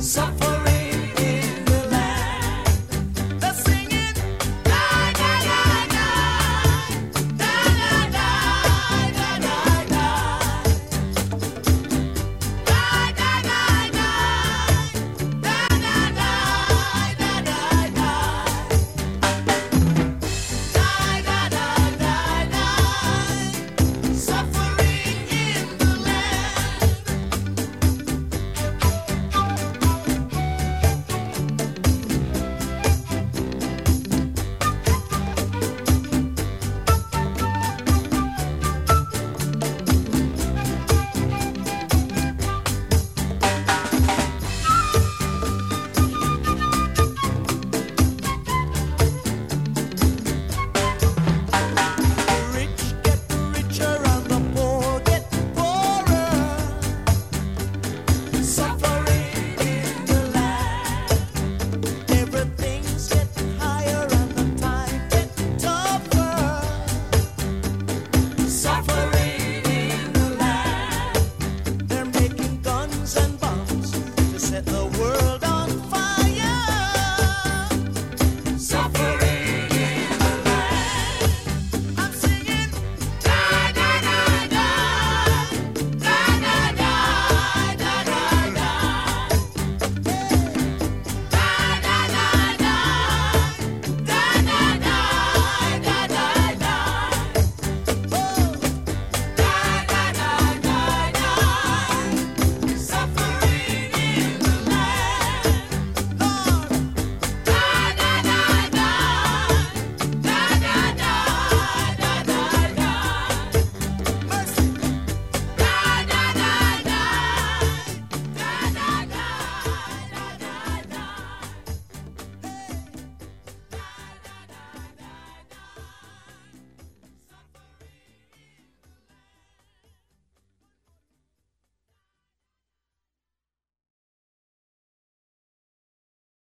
Suffer.